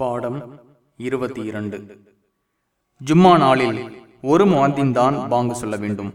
பாடம் இருபத்தி இரண்டு. ஜும்மா நாளில் ஒரு முஅத்தின் தான் பாங்கு சொல்ல வேண்டும்.